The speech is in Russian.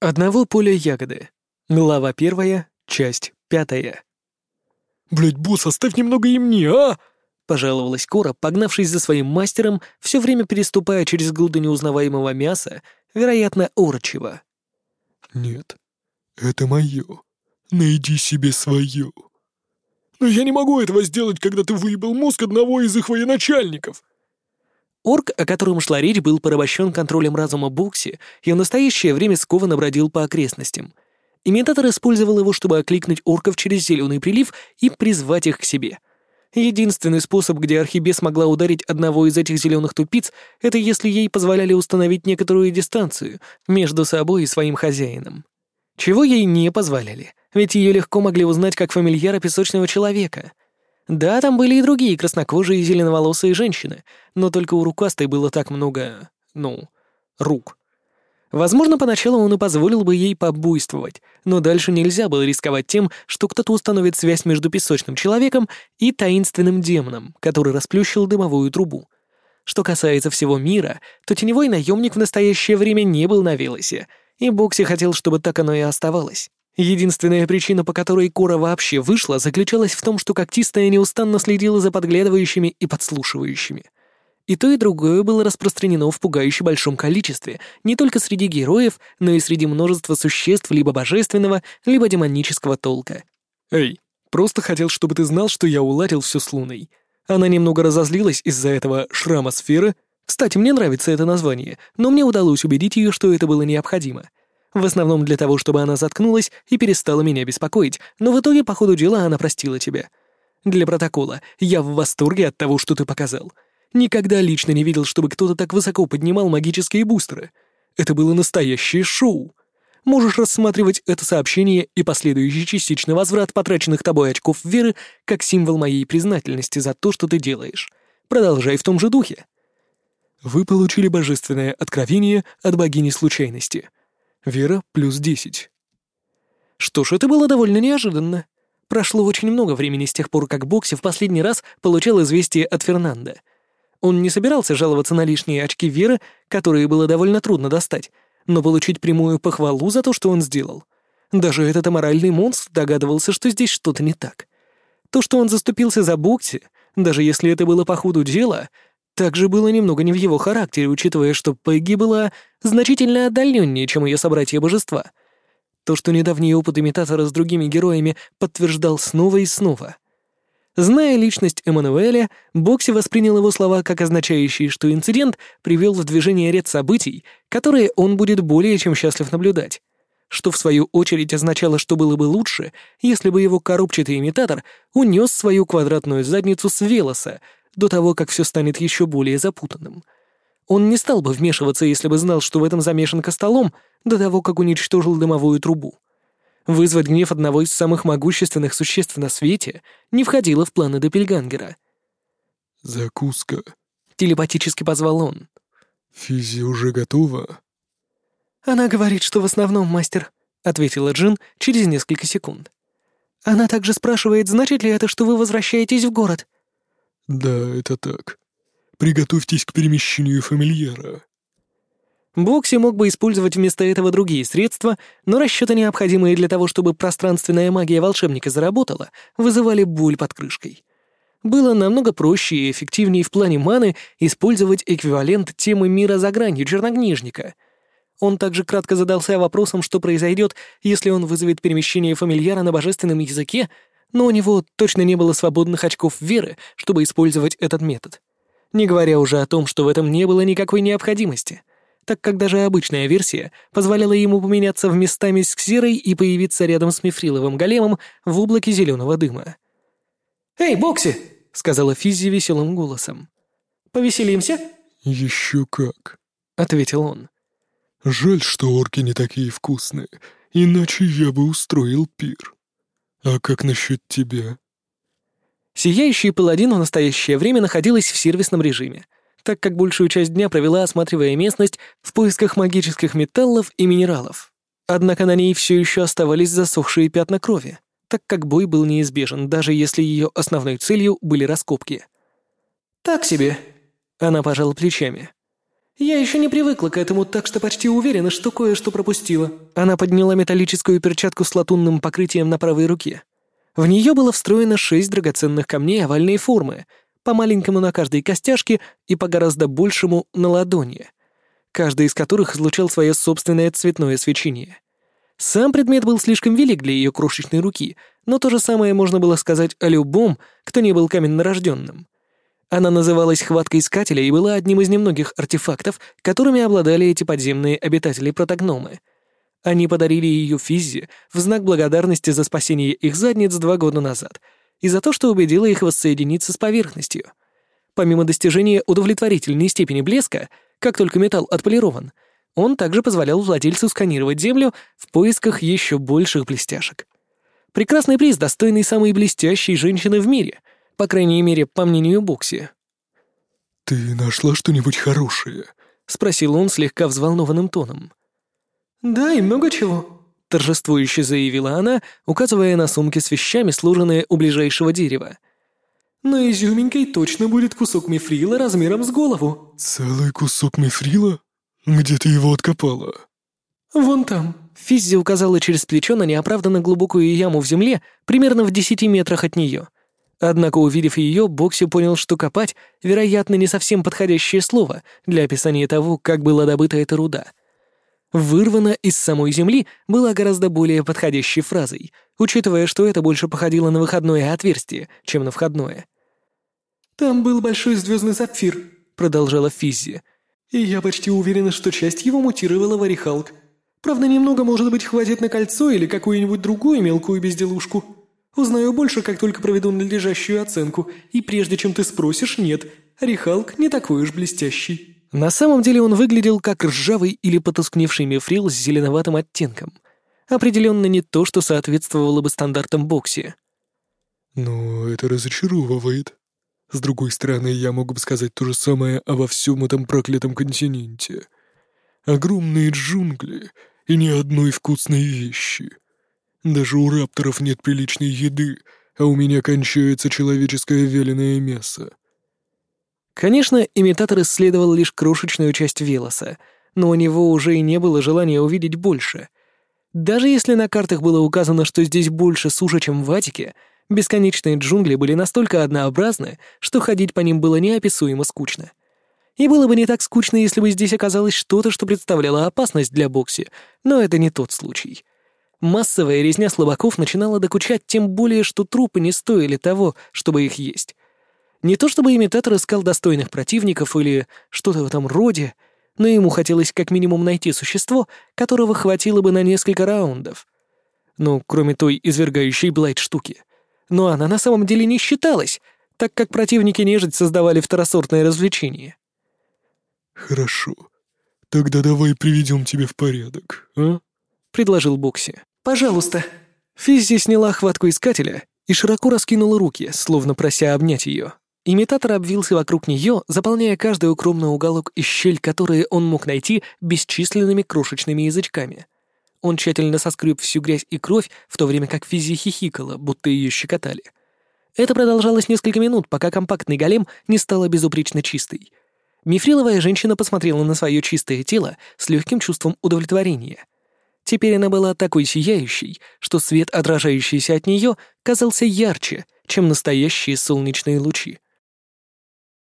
Одного поля ягоды. Глава первая, часть пятая. «Блядь, босс, оставь немного и мне, а!» — пожаловалась Кора, погнавшись за своим мастером, все время переступая через груды неузнаваемого мяса, вероятно, орочего. «Нет, это мое. Найди себе свое». «Но я не могу этого сделать, когда ты выебал мозг одного из их военачальников!» Орк, о котором шла речь, был порабощен контролем разума Бокси и в настоящее время скованно бродил по окрестностям. Имитатор использовал его, чтобы окликнуть орков через зеленый прилив и призвать их к себе. Единственный способ, где Архибес могла ударить одного из этих зеленых тупиц, это если ей позволяли установить некоторую дистанцию между собой и своим хозяином. Чего ей не позволяли, ведь ее легко могли узнать как фамильяра песочного человека — да, там были и другие краснокожие и зеленоволосые женщины, но только у рукастой было так много... ну, рук. Возможно, поначалу он и позволил бы ей побуйствовать, но дальше нельзя было рисковать тем, что кто-то установит связь между песочным человеком и таинственным демоном, который расплющил дымовую трубу. Что касается всего мира, то теневой наемник в настоящее время не был на Велосе, и Бокси хотел, чтобы так оно и оставалось. Единственная причина, по которой Кора вообще вышла, заключалась в том, что когтистая неустанно следила за подглядывающими и подслушивающими. И то, и другое было распространено в пугающе большом количестве, не только среди героев, но и среди множества существ либо божественного, либо демонического толка. «Эй, просто хотел, чтобы ты знал, что я уладил все с Луной». Она немного разозлилась из-за этого шрама сферы. Кстати, мне нравится это название, но мне удалось убедить ее, что это было необходимо — в основном для того, чтобы она заткнулась и перестала меня беспокоить, но в итоге, по ходу дела, она простила тебя. Для протокола, я в восторге от того, что ты показал. Никогда лично не видел, чтобы кто-то так высоко поднимал магические бустеры. Это было настоящее шоу. Можешь рассматривать это сообщение и последующий частичный возврат потраченных тобой очков веры как символ моей признательности за то, что ты делаешь. Продолжай в том же духе. Вы получили божественное откровение от богини случайности. Вера плюс десять. Что ж, это было довольно неожиданно. Прошло очень много времени с тех пор, как Бокси в последний раз получал известие от Фернанда. Он не собирался жаловаться на лишние очки Веры, которые было довольно трудно достать, но получить прямую похвалу за то, что он сделал. Даже этот аморальный монстр догадывался, что здесь что-то не так. То, что он заступился за Бокси, даже если это было по ходу дела, также было немного не в его характере, учитывая, что Пегги была значительно отдаленнее, чем ее собратья-божества. То, что недавний опыт имитатора с другими героями подтверждал снова и снова. Зная личность Эммануэля, Бокси воспринял его слова как означающие, что инцидент привел в движение ряд событий, которые он будет более чем счастлив наблюдать. Что в свою очередь означало, что было бы лучше, если бы его коробчатый имитатор унес свою квадратную задницу с Велоса, до того, как все станет еще более запутанным. Он не стал бы вмешиваться, если бы знал, что в этом замешан Костолом, до того, как уничтожил дымовую трубу. Вызвать гнев одного из самых могущественных существ на свете не входило в планы Доппельгангера. «Закуска», — телепатически позвал он. «Физи уже готова?» «Она говорит, что в основном мастер», — ответила Джин через несколько секунд. «Она также спрашивает, значит ли это, что вы возвращаетесь в город?» «Да, это так. Приготовьтесь к перемещению фамильяра». Бокси мог бы использовать вместо этого другие средства, но расчеты, необходимые для того, чтобы пространственная магия волшебника заработала, вызывали боль под крышкой. Было намного проще и эффективнее в плане маны использовать эквивалент темы мира за гранью чернокнижника. Он также кратко задался вопросом, что произойдет, если он вызовет перемещение фамильяра на божественном языке, но у него точно не было свободных очков веры, чтобы использовать этот метод. Не говоря уже о том, что в этом не было никакой необходимости, так как даже обычная версия позволяла ему поменяться в местами с Ксерой и появиться рядом с мифриловым големом в облаке зеленого дыма. «Эй, Бокси!» — сказала Физзи веселым голосом. «Повеселимся?» «Еще как!» — ответил он. «Жаль, что орки не такие вкусные, иначе я бы устроил пир». «А как насчет тебя?» Сияющий паладин в настоящее время находилась в сервисном режиме, так как большую часть дня провела, осматривая местность в поисках магических металлов и минералов. Однако на ней все еще оставались засохшие пятна крови, так как бой был неизбежен, даже если ее основной целью были раскопки. «Так себе», — она пожала плечами. «Я еще не привыкла к этому, так что почти уверена, что кое-что пропустила». Она подняла металлическую перчатку с латунным покрытием на правой руке. В нее было встроено шесть драгоценных камней овальной формы, по маленькому на каждой костяшке и по гораздо большему на ладони, каждый из которых излучал свое собственное цветное свечение. Сам предмет был слишком велик для ее крошечной руки, но то же самое можно было сказать о любом, кто не был каменнорожденным. Она называлась «Хватка Искателя» и была одним из немногих артефактов, которыми обладали эти подземные обитатели протогномы. Они подарили ее Физзе в знак благодарности за спасение их задниц два года назад и за то, что убедила их воссоединиться с поверхностью. Помимо достижения удовлетворительной степени блеска, как только металл отполирован, он также позволял владельцу сканировать Землю в поисках еще больших блестяшек. Прекрасный приз, достойный самой блестящей женщины в мире, по крайней мере, по мнению Бокси. «Ты нашла что-нибудь хорошее?» — спросил он слегка взволнованным тоном. «Да, и много чего», — торжествующе заявила она, указывая на сумки с вещами, сложенные у ближайшего дерева. «Но изюминкой точно будет кусок мифрила размером с голову». «Целый кусок мифрила? Где ты его откопала?» «Вон там». Физзи указала через плечо на неоправданно глубокую яму в земле примерно в десяти метрах от нее. Однако, увидев ее, Бокси понял, что копать, вероятно, не совсем подходящее слово для описания того, как была добыта эта руда. «Вырвана из самой земли» была гораздо более подходящей фразой, учитывая, что это больше походило на выходное отверстие, чем на входное. «Там был большой звездный сапфир», — продолжала Физзи. «И я почти уверена, что часть его мутировала в орехалк. Правда, немного, может быть, хватит на кольцо или какую-нибудь другую мелкую безделушку». Узнаю больше, как только проведу надлежащую оценку, и прежде чем ты спросишь, нет, Рихалк не такой уж блестящий». На самом деле он выглядел как ржавый или потускневший мифрил с зеленоватым оттенком. Определенно не то, что соответствовало бы стандартам бокси. «Но это разочаровывает. С другой стороны, я могу бы сказать то же самое обо всем этом проклятом континенте. Огромные джунгли и ни одной вкусной вещи». Даже у рапторов нет приличной еды, а у меня кончается человеческое вяленое мясо. Конечно, имитатор исследовал лишь крошечную часть Велоса, но у него уже и не было желания увидеть больше. Даже если на картах было указано, что здесь больше суши, чем в Ватике, бесконечные джунгли были настолько однообразны, что ходить по ним было неописуемо скучно. И было бы не так скучно, если бы здесь оказалось что-то, что представляло опасность для Бокси, но это не тот случай. Массовая резня слабаков начинала докучать, тем более, что трупы не стоили того, чтобы их есть. Не то чтобы имитатор искал достойных противников или что-то в этом роде, но ему хотелось как минимум найти существо, которого хватило бы на несколько раундов. Ну, кроме той извергающей Блайт штуки. Но она на самом деле не считалась, так как противники нежить создавали второсортное развлечение. «Хорошо. Тогда давай приведем тебя в порядок, а?» Предложил Бокси. «Пожалуйста». Физзи сняла хватку искателя и широко раскинула руки, словно прося обнять ее. Имитатор обвился вокруг нее, заполняя каждый укромный уголок и щель, которые он мог найти бесчисленными крошечными язычками. Он тщательно соскреб всю грязь и кровь, в то время как Физи хихикала, будто ее щекотали. Это продолжалось несколько минут, пока компактный голем не стала безупречно чистой. Мифриловая женщина посмотрела на свое чистое тело с легким чувством удовлетворения — Теперь она была такой сияющей, что свет, отражающийся от нее, казался ярче, чем настоящие солнечные лучи.